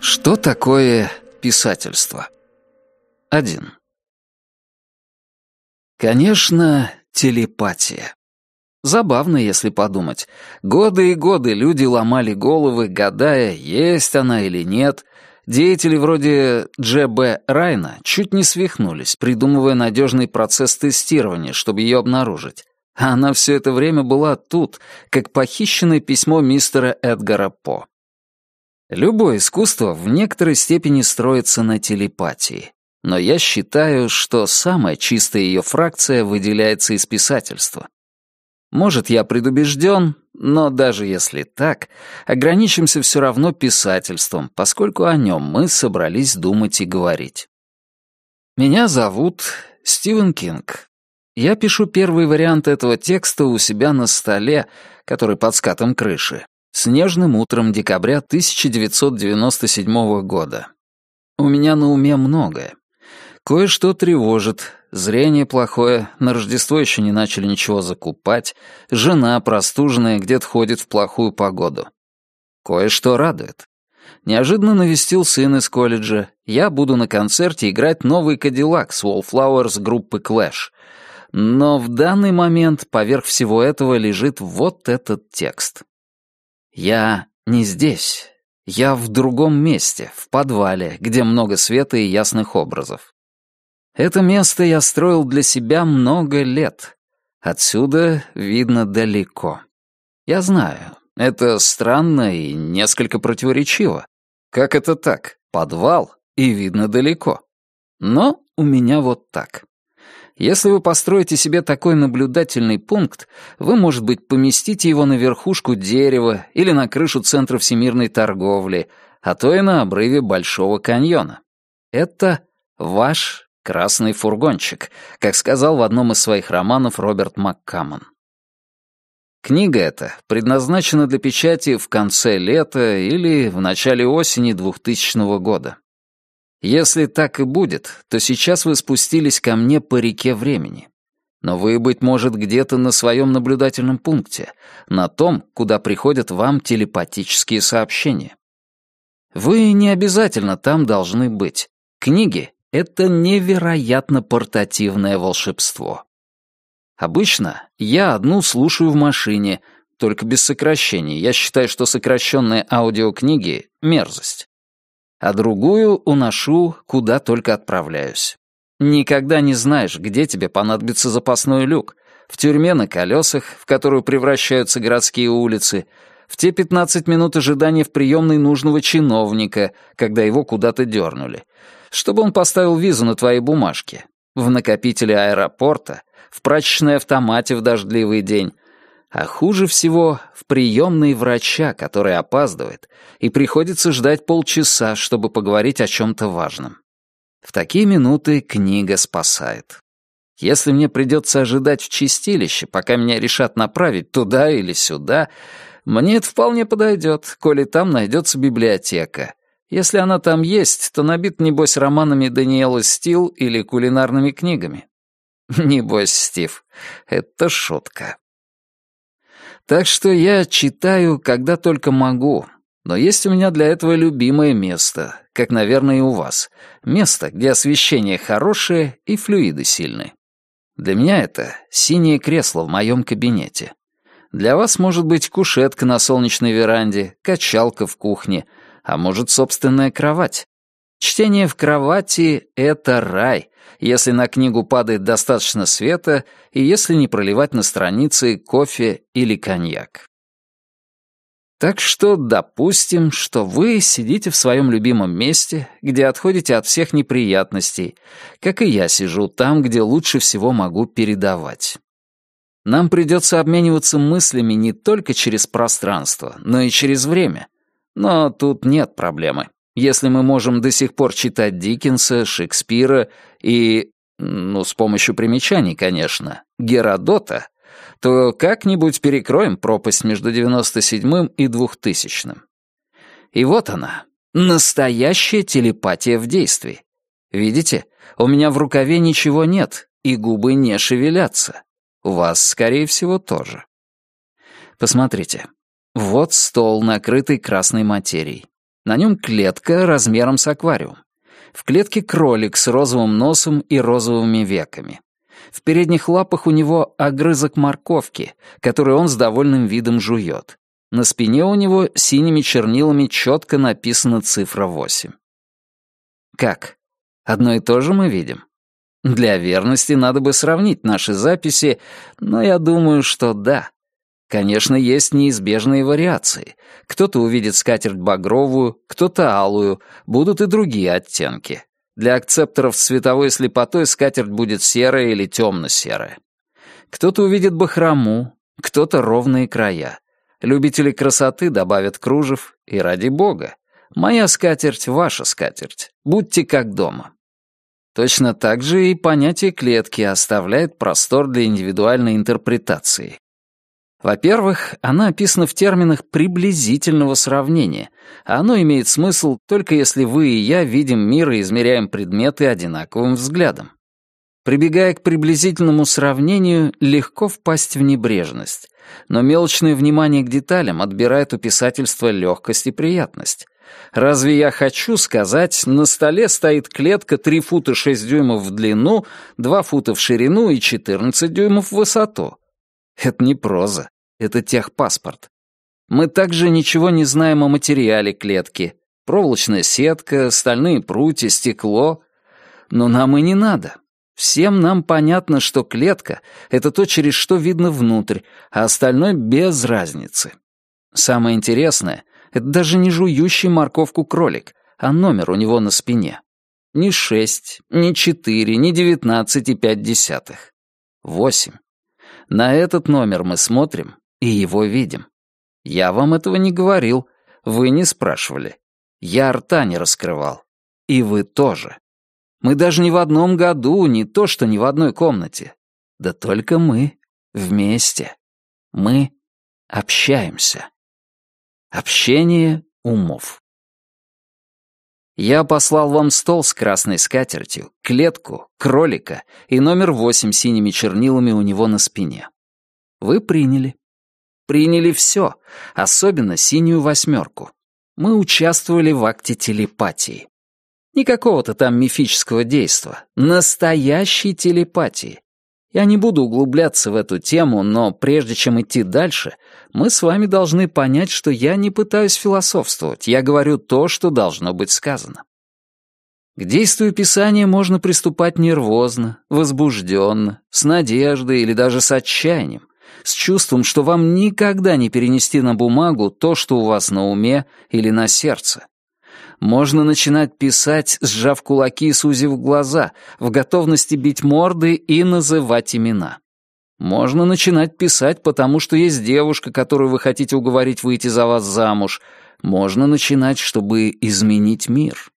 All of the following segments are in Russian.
Что такое писательство? Один. Конечно, телепатия. Забавно, если подумать. Годы и годы люди ломали головы, гадая, есть она или нет. Деятели вроде Дж.Б. Райна чуть не свихнулись, придумывая надежный процесс тестирования, чтобы ее обнаружить. А она все это время была тут, как похищенное письмо мистера Эдгара По. Любое искусство в некоторой степени строится на телепатии. Но я считаю, что самая чистая ее фракция выделяется из писательства. Может, я предубежден, но даже если так, ограничимся все равно писательством, поскольку о нем мы собрались думать и говорить. Меня зовут Стивен Кинг. Я пишу первый вариант этого текста у себя на столе, который под скатом крыши, снежным утром декабря 1997 года. У меня на уме многое. Кое-что тревожит, зрение плохое, на Рождество еще не начали ничего закупать, жена простуженная где-то ходит в плохую погоду. Кое-что радует. Неожиданно навестил сын из колледжа. Я буду на концерте играть новый Кадиллак с Wallflowers группы Clash. Но в данный момент поверх всего этого лежит вот этот текст. Я не здесь. Я в другом месте, в подвале, где много света и ясных образов. Это место я строил для себя много лет. Отсюда видно далеко. Я знаю, это странно и несколько противоречиво. Как это так? Подвал и видно далеко. Но у меня вот так. Если вы построите себе такой наблюдательный пункт, вы, может быть, поместите его на верхушку дерева или на крышу Центра всемирной торговли, а то и на обрыве Большого каньона. Это ваш «Красный фургончик», как сказал в одном из своих романов Роберт Маккамон. Книга эта предназначена для печати в конце лета или в начале осени 2000 года. Если так и будет, то сейчас вы спустились ко мне по реке времени. Но вы, быть может, где-то на своем наблюдательном пункте, на том, куда приходят вам телепатические сообщения. Вы не обязательно там должны быть. Книги это невероятно портативное волшебство. Обычно я одну слушаю в машине, только без сокращений. Я считаю, что сокращенные аудиокниги — мерзость. А другую уношу, куда только отправляюсь. Никогда не знаешь, где тебе понадобится запасной люк. В тюрьме на колесах, в которую превращаются городские улицы, в те 15 минут ожидания в приемной нужного чиновника, когда его куда-то дернули — чтобы он поставил визу на твоей бумажке, в накопителе аэропорта, в прачечной автомате в дождливый день, а хуже всего в приемной врача, который опаздывает, и приходится ждать полчаса, чтобы поговорить о чем-то важном. В такие минуты книга спасает. Если мне придется ожидать в чистилище, пока меня решат направить туда или сюда, мне это вполне подойдет, коли там найдется библиотека, если она там есть, то набит, небось, романами Даниэла Стил или кулинарными книгами. Небось, Стив, это шутка. Так что я читаю, когда только могу, но есть у меня для этого любимое место, как, наверное, и у вас. Место, где освещение хорошее и флюиды сильные. Для меня это синее кресло в моем кабинете. Для вас может быть кушетка на солнечной веранде, качалка в кухне — а может, собственная кровать. Чтение в кровати — это рай, если на книгу падает достаточно света и если не проливать на страницы кофе или коньяк. Так что допустим, что вы сидите в своем любимом месте, где отходите от всех неприятностей, как и я сижу там, где лучше всего могу передавать. Нам придется обмениваться мыслями не только через пространство, но и через время, но тут нет проблемы. Если мы можем до сих пор читать Диккенса, Шекспира и, ну, с помощью примечаний, конечно, Геродота, то как-нибудь перекроем пропасть между 97-м и 2000-м. И вот она, настоящая телепатия в действии. Видите, у меня в рукаве ничего нет, и губы не шевелятся. У вас, скорее всего, тоже. Посмотрите, Вот стол, накрытый красной материей. На нем клетка размером с аквариум. В клетке кролик с розовым носом и розовыми веками. В передних лапах у него огрызок морковки, который он с довольным видом жует. На спине у него синими чернилами четко написана цифра 8. Как? Одно и то же мы видим? Для верности надо бы сравнить наши записи, но я думаю, что да. Конечно, есть неизбежные вариации. Кто-то увидит скатерть багровую, кто-то алую, будут и другие оттенки. Для акцепторов с цветовой слепотой скатерть будет серая или темно-серая. Кто-то увидит бахрому, кто-то ровные края. Любители красоты добавят кружев, и ради бога. Моя скатерть — ваша скатерть. Будьте как дома. Точно так же и понятие клетки оставляет простор для индивидуальной интерпретации. Во-первых, она описана в терминах приблизительного сравнения, а оно имеет смысл только если вы и я видим мир и измеряем предметы одинаковым взглядом. Прибегая к приблизительному сравнению, легко впасть в небрежность, но мелочное внимание к деталям отбирает у писательства легкость и приятность. Разве я хочу сказать, на столе стоит клетка 3 фута 6 дюймов в длину, 2 фута в ширину и 14 дюймов в высоту? Это не проза, это техпаспорт. Мы также ничего не знаем о материале клетки. Проволочная сетка, стальные прутья, стекло. Но нам и не надо. Всем нам понятно, что клетка — это то, через что видно внутрь, а остальное без разницы. Самое интересное — это даже не жующий морковку кролик, а номер у него на спине. Не шесть, не четыре, не девятнадцать и пять десятых. Восемь. На этот номер мы смотрим и его видим. Я вам этого не говорил, вы не спрашивали. Я рта не раскрывал. И вы тоже. Мы даже не в одном году, не то что не в одной комнате. Да только мы вместе. Мы общаемся. Общение умов. Я послал вам стол с красной скатертью, клетку, кролика и номер восемь синими чернилами у него на спине. Вы приняли. Приняли все, особенно синюю восьмерку. Мы участвовали в акте телепатии. Не какого-то там мифического действа, настоящей телепатии. Я не буду углубляться в эту тему, но прежде чем идти дальше, мы с вами должны понять, что я не пытаюсь философствовать, я говорю то, что должно быть сказано. К действию Писания можно приступать нервозно, возбужденно, с надеждой или даже с отчаянием, с чувством, что вам никогда не перенести на бумагу то, что у вас на уме или на сердце. Можно начинать писать, сжав кулаки и сузив глаза, в готовности бить морды и называть имена. Можно начинать писать, потому что есть девушка, которую вы хотите уговорить выйти за вас замуж. Можно начинать, чтобы изменить мир.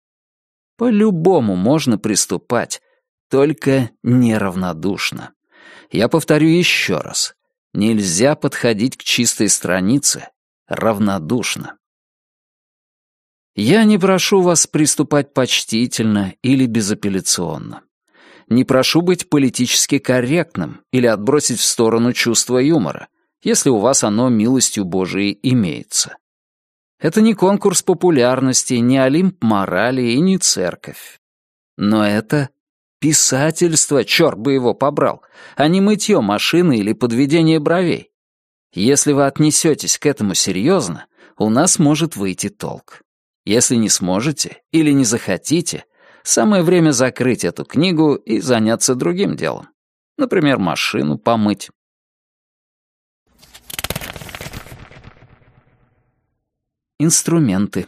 По-любому можно приступать, только неравнодушно. Я повторю еще раз. Нельзя подходить к чистой странице равнодушно. Я не прошу вас приступать почтительно или безапелляционно. Не прошу быть политически корректным или отбросить в сторону чувство юмора, если у вас оно милостью Божией имеется. Это не конкурс популярности, не олимп морали и не церковь. Но это Писательство, черт бы его побрал, а не мытье машины или подведение бровей. Если вы отнесетесь к этому серьезно, у нас может выйти толк. Если не сможете или не захотите, самое время закрыть эту книгу и заняться другим делом. Например, машину помыть. Инструменты.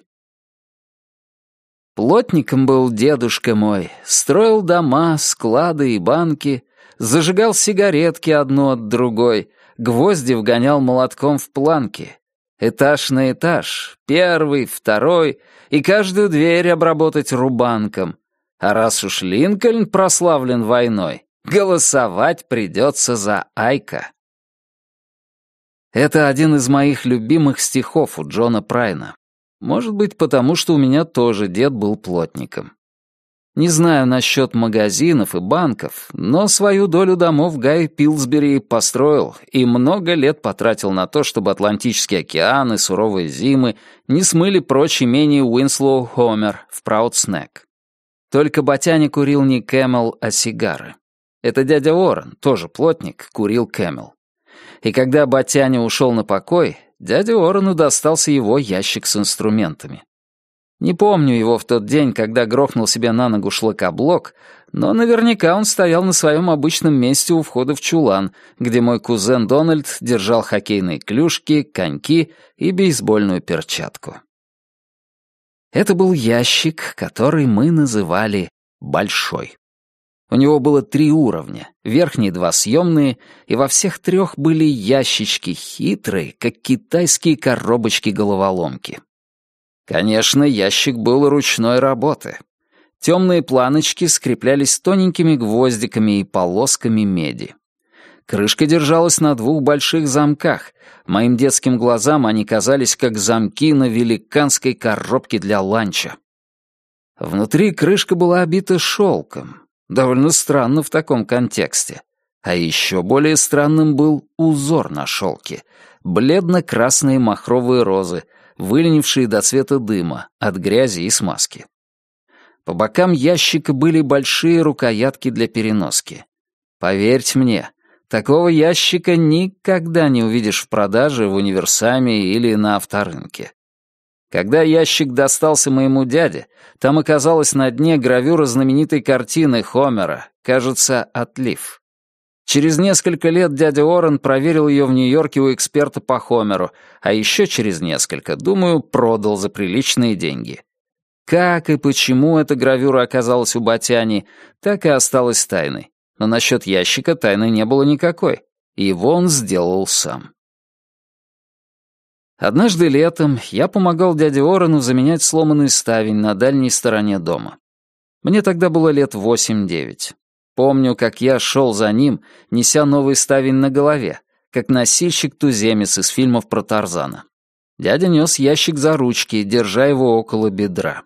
Плотником был дедушка мой, строил дома, склады и банки, зажигал сигаретки одну от другой, гвозди вгонял молотком в планки. Этаж на этаж, первый, второй, и каждую дверь обработать рубанком. А раз уж Линкольн прославлен войной, голосовать придется за Айка. Это один из моих любимых стихов у Джона Прайна. Может быть, потому что у меня тоже дед был плотником. Не знаю насчет магазинов и банков, но свою долю домов Гай Пилсбери построил и много лет потратил на то, чтобы Атлантический океан и суровые зимы не смыли прочь имение Уинслоу Хомера в Праутс-Нек. Только Батяня курил не Кэмел, а сигары. Это дядя Орен, тоже плотник, курил Кэмел. И когда Батяня ушел на покой, дяде Орену достался его ящик с инструментами. Не помню его в тот день, когда грохнул себе на ногу шлакоблок, но наверняка он стоял на своем обычном месте у входа в чулан, где мой кузен Дональд держал хоккейные клюшки, коньки и бейсбольную перчатку. Это был ящик, который мы называли «большой». У него было три уровня, верхние два съемные, и во всех трех были ящички хитрые, как китайские коробочки-головоломки. Конечно, ящик был ручной работы. Темные планочки скреплялись тоненькими гвоздиками и полосками меди. Крышка держалась на двух больших замках. Моим детским глазам они казались как замки на великанской коробке для ланча. Внутри крышка была обита шелком. Довольно странно в таком контексте. А еще более странным был узор на шелке. Бледно-красные махровые розы, выленившие до цвета дыма от грязи и смазки. По бокам ящика были большие рукоятки для переноски. Поверьте мне, такого ящика никогда не увидишь в продаже в универсаме или на авторынке. Когда ящик достался моему дяде, там оказалась на дне гравюра знаменитой картины Хомера, кажется, «Отлив». Через несколько лет дядя Орен проверил ее в Нью-Йорке у эксперта по Хомеру, а еще через несколько, думаю, продал за приличные деньги. Как и почему эта гравюра оказалась у Батяни, так и осталась тайной. Но насчет ящика тайны не было никакой. Его он сделал сам. Однажды летом я помогал дяде Орену заменять сломанный ставень на дальней стороне дома. Мне тогда было лет восемь-девять. Помню, как я шел за ним, неся новый ставень на голове, как носильщик-туземец из фильмов про Тарзана. Дядя нес ящик за ручки, держа его около бедра.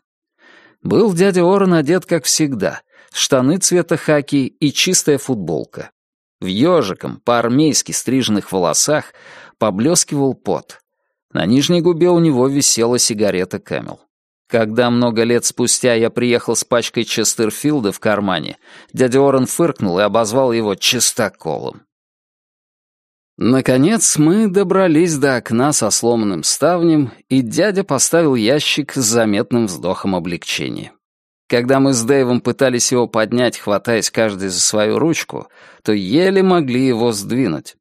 Был дядя Орен одет, как всегда, штаны цвета хаки и чистая футболка. В ежиком, по-армейски стриженных волосах поблескивал пот. На нижней губе у него висела сигарета Кэмел. Когда много лет спустя я приехал с пачкой Честерфилда в кармане, дядя Орен фыркнул и обозвал его частоколом. Наконец мы добрались до окна со сломанным ставнем, и дядя поставил ящик с заметным вздохом облегчения. Когда мы с Дэйвом пытались его поднять, хватаясь каждый за свою ручку, то еле могли его сдвинуть.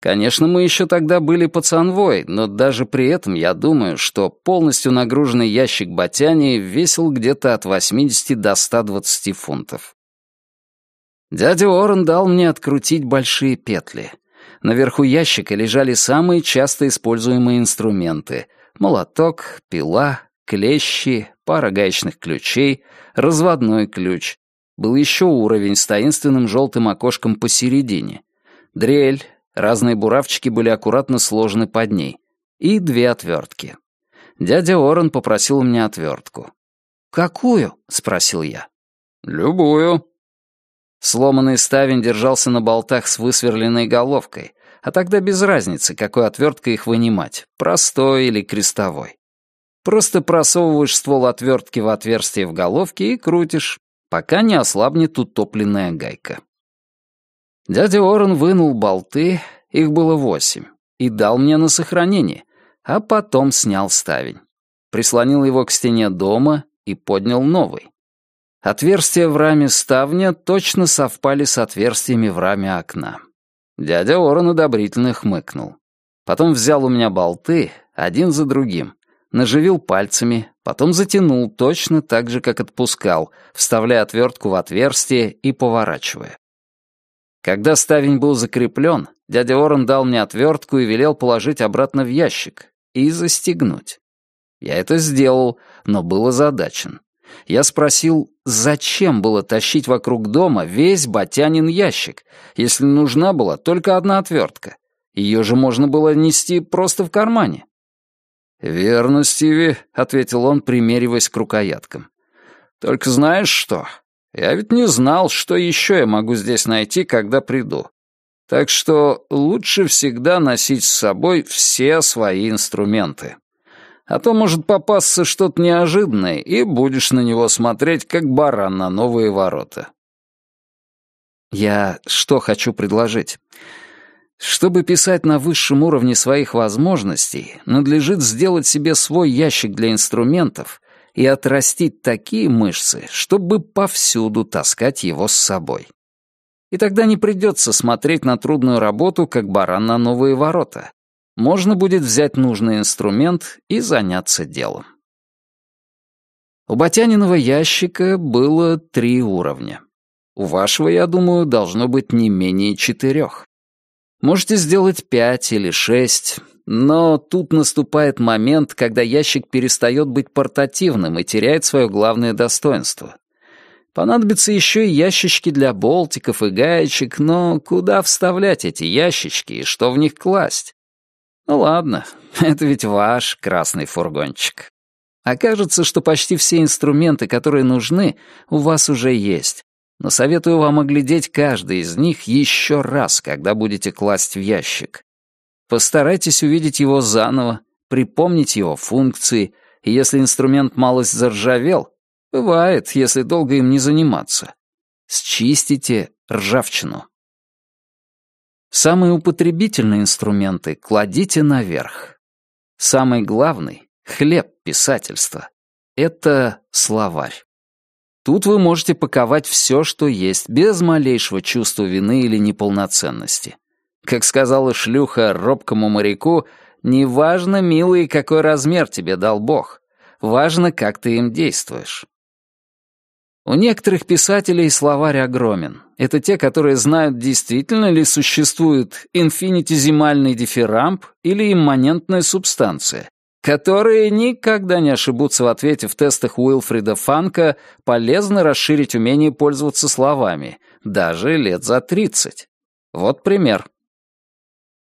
Конечно, мы еще тогда были пацанвой, но даже при этом я думаю, что полностью нагруженный ящик Батяни весил где-то от 80 до 120 фунтов. Дядя Орен дал мне открутить большие петли. Наверху ящика лежали самые часто используемые инструменты — молоток, пила, клещи, пара гаечных ключей, разводной ключ. Был еще уровень с таинственным желтым окошком посередине. Дрель, Разные буравчики были аккуратно сложены под ней. И две отвертки. Дядя Орен попросил у меня отвертку. «Какую?» — спросил я. «Любую». Сломанный ставень держался на болтах с высверленной головкой, а тогда без разницы, какой отверткой их вынимать, простой или крестовой. Просто просовываешь ствол отвертки в отверстие в головке и крутишь, пока не ослабнет утопленная гайка. Дядя Орен вынул болты, их было восемь, и дал мне на сохранение, а потом снял ставень. Прислонил его к стене дома и поднял новый. Отверстия в раме ставня точно совпали с отверстиями в раме окна. Дядя Орен одобрительно хмыкнул. Потом взял у меня болты, один за другим, наживил пальцами, потом затянул точно так же, как отпускал, вставляя отвертку в отверстие и поворачивая. Когда ставень был закреплен, дядя Орен дал мне отвертку и велел положить обратно в ящик и застегнуть. Я это сделал, но был озадачен. Я спросил, зачем было тащить вокруг дома весь батянин ящик, если нужна была только одна отвертка. Ее же можно было нести просто в кармане. «Верно, Стиви», — ответил он, примериваясь к рукояткам. Только знаешь что? Я ведь не знал, что еще я могу здесь найти, когда приду. Так что лучше всегда носить с собой все свои инструменты. А то может попасться что-то неожиданное, и будешь на него смотреть, как баран на новые ворота. Я что хочу предложить? Чтобы писать на высшем уровне своих возможностей, надлежит сделать себе свой ящик для инструментов и отрастить такие мышцы, чтобы повсюду таскать его с собой. И тогда не придется смотреть на трудную работу, как баран на новые ворота. Можно будет взять нужный инструмент и заняться делом. У Батяниного ящика было три уровня. У вашего, я думаю, должно быть не менее четырех. Можете сделать пять или шесть, но тут наступает момент, когда ящик перестает быть портативным и теряет свое главное достоинство. Понадобятся еще и ящички для болтиков и гаечек, но куда вставлять эти ящички и что в них класть? Ну ладно, это ведь ваш красный фургончик. Окажется, что почти все инструменты, которые нужны, у вас уже есть, но советую вам оглядеть каждый из них еще раз, когда будете класть в ящик. Постарайтесь увидеть его заново, припомнить его функции, и если инструмент малость заржавел, бывает, если долго им не заниматься, счистите ржавчину. Самые употребительные инструменты кладите наверх. Самый главный — хлеб писательства — это словарь. Тут вы можете паковать все, что есть, без малейшего чувства вины или неполноценности. Как сказала шлюха робкому моряку, «Неважно, милый, какой размер тебе дал Бог. Важно, как ты им действуешь». У некоторых писателей словарь огромен. Это те, которые знают, действительно ли существует инфинитизимальный дифирамб или имманентная субстанция, которые никогда не ошибутся в ответе в тестах Уилфрида Фанка, полезно расширить умение пользоваться словами, даже лет за 30. Вот пример.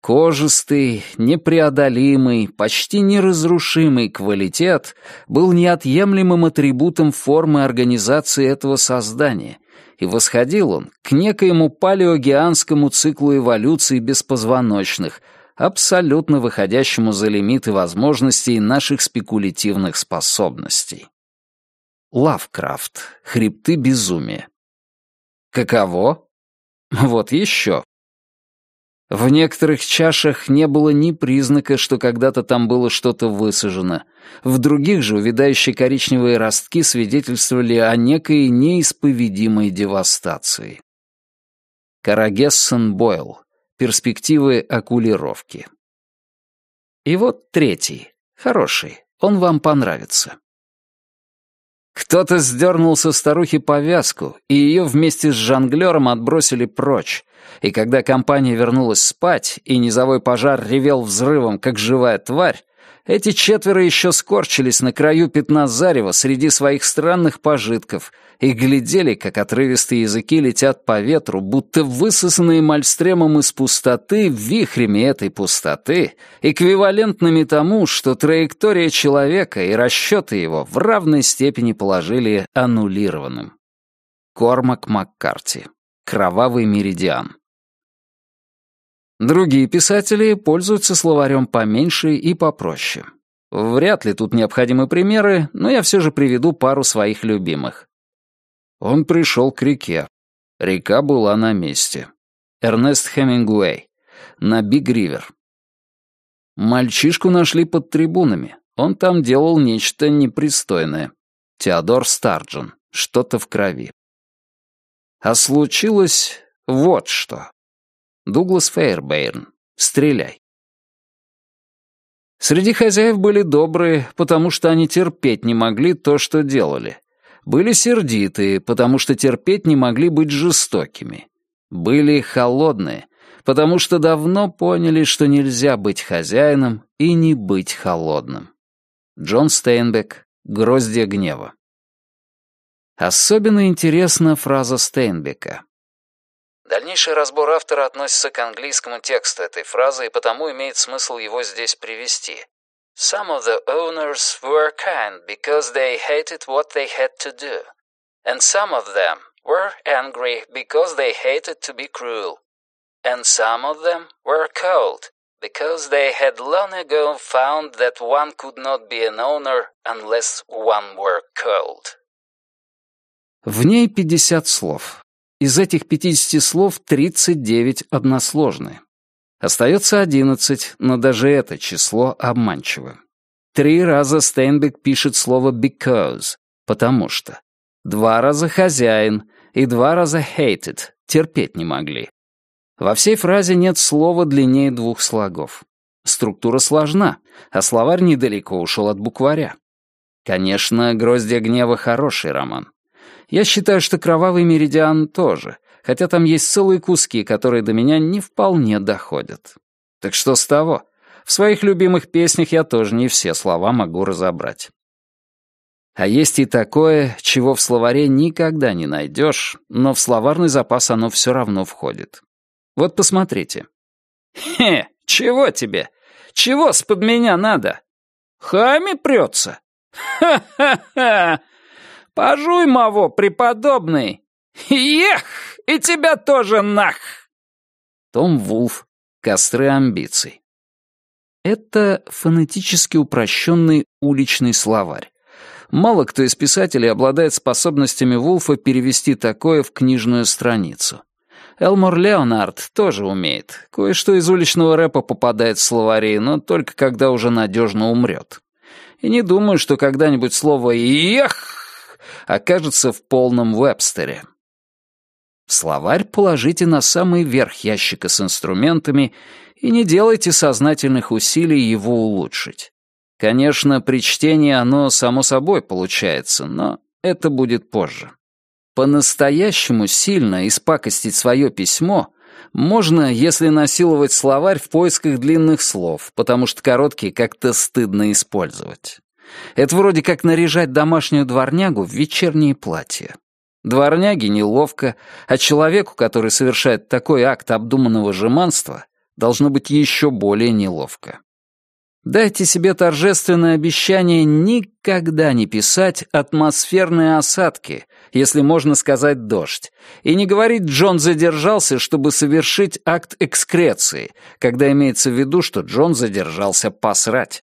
Кожистый, непреодолимый, почти неразрушимый квалитет был неотъемлемым атрибутом формы организации этого создания, и восходил он к некоему палеогеанскому циклу эволюции беспозвоночных — абсолютно выходящему за лимиты возможностей наших спекулятивных способностей. Лавкрафт. Хребты безумия. Каково? Вот еще. В некоторых чашах не было ни признака, что когда-то там было что-то высажено. В других же увядающие коричневые ростки свидетельствовали о некой неисповедимой девастации. Карагессон Бойл. Перспективы окулировки. И вот третий, хороший, он вам понравится. Кто-то сдернул со старухи повязку, и ее вместе с жонглером отбросили прочь. И когда компания вернулась спать, и низовой пожар ревел взрывом, как живая тварь, эти четверо еще скорчились на краю пятна зарева среди своих странных пожитков и глядели, как отрывистые языки летят по ветру, будто высосанные мальстремом из пустоты вихрями этой пустоты, эквивалентными тому, что траектория человека и расчеты его в равной степени положили аннулированным. Кормак Маккарти. Кровавый меридиан. Другие писатели пользуются словарем поменьше и попроще. Вряд ли тут необходимы примеры, но я все же приведу пару своих любимых. Он пришел к реке. Река была на месте. Эрнест Хемингуэй. На Биг-Ривер. Мальчишку нашли под трибунами. Он там делал нечто непристойное. Теодор Старджон. Что-то в крови. А случилось вот что. Дуглас Фейербейрн. Стреляй. Среди хозяев были добрые, потому что они терпеть не могли то, что делали. Были сердитые, потому что терпеть не могли быть жестокими. Были холодные, потому что давно поняли, что нельзя быть хозяином и не быть холодным. Джон Стейнбек «Гроздья гнева». Особенно интересна фраза Стейнбека. Дальнейший разбор автора относится к английскому тексту этой фразы и потому имеет смысл его здесь привести. Some of the owners were kind because they hated what they had to do. And some of them were angry because they hated to be cruel. And some of them were cold because they had long ago found that one could not be an owner unless one were cold. В ней 50 слов. Из этих 50 слов 39 односложные. Остается 11, но даже это число обманчиво. Три раза Стейнбек пишет слово «because», потому что. Два раза «хозяин» и два раза «hated», терпеть не могли. Во всей фразе нет слова длиннее двух слогов. Структура сложна, а словарь недалеко ушел от букваря. Конечно, «Гроздья гнева» — хороший роман. Я считаю, что «Кровавый меридиан» тоже, хотя там есть целые куски, которые до меня не вполне доходят. Так что с того? В своих любимых песнях я тоже не все слова могу разобрать. А есть и такое, чего в словаре никогда не найдешь, но в словарный запас оно все равно входит. Вот посмотрите. Хе, чего тебе? Чего с-под меня надо? Хами прется? Ха-ха-ха! Пожуй, маво, преподобный! Ех, и тебя тоже нах! Том Вулф. Костры амбиций. Это фонетически упрощенный уличный словарь. Мало кто из писателей обладает способностями Вулфа перевести такое в книжную страницу. Элмор Леонард тоже умеет. Кое-что из уличного рэпа попадает в словари, но только когда уже надежно умрет. И не думаю, что когда-нибудь слово «ех» окажется в полном вебстере. Словарь положите на самый верх ящика с инструментами и не делайте сознательных усилий его улучшить. Конечно, при чтении оно само собой получается, но это будет позже. По-настоящему сильно испакостить свое письмо можно, если насиловать словарь в поисках длинных слов, потому что короткие как-то стыдно использовать. Это вроде как наряжать домашнюю дворнягу в вечернее платье. Дворняге неловко, а человеку, который совершает такой акт обдуманного жеманства, должно быть еще более неловко. Дайте себе торжественное обещание никогда не писать атмосферные осадки, если можно сказать дождь, и не говорить «Джон задержался, чтобы совершить акт экскреции», когда имеется в виду, что Джон задержался посрать.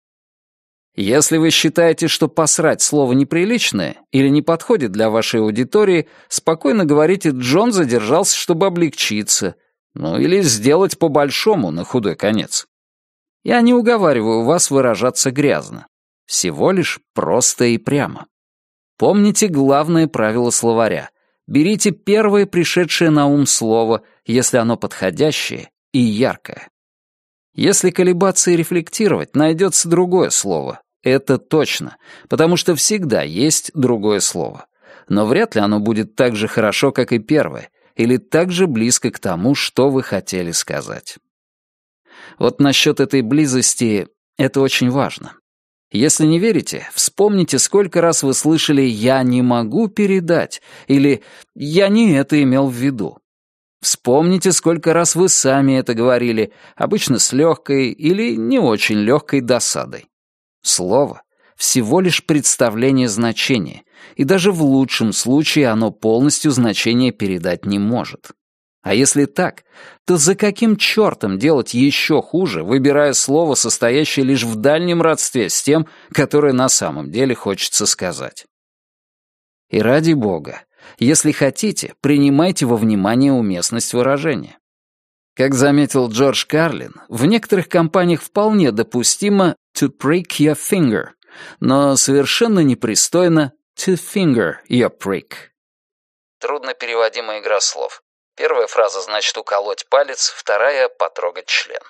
Если вы считаете, что «посрать» слово неприличное или не подходит для вашей аудитории, спокойно говорите «Джон задержался, чтобы облегчиться», ну или сделать по-большому на худой конец. Я не уговариваю вас выражаться грязно. Всего лишь просто и прямо. Помните главное правило словаря. Берите первое пришедшее на ум слово, если оно подходящее и яркое. Если колебаться и рефлектировать, найдется другое слово. Это точно, потому что всегда есть другое слово. Но вряд ли оно будет так же хорошо, как и первое, или так же близко к тому, что вы хотели сказать. Вот насчет этой близости это очень важно. Если не верите, вспомните, сколько раз вы слышали «я не могу передать» или «я не это имел в виду». Вспомните, сколько раз вы сами это говорили, обычно с легкой или не очень легкой досадой. Слово — всего лишь представление значения, и даже в лучшем случае оно полностью значение передать не может. А если так, то за каким чертом делать еще хуже, выбирая слово, состоящее лишь в дальнем родстве с тем, которое на самом деле хочется сказать? И ради бога, если хотите, принимайте во внимание уместность выражения. Как заметил Джордж Карлин, в некоторых компаниях вполне допустимо to prick your finger, но совершенно непристойно to finger your prick. Трудно переводимая игра слов. Первая фраза значит уколоть палец, вторая — потрогать член.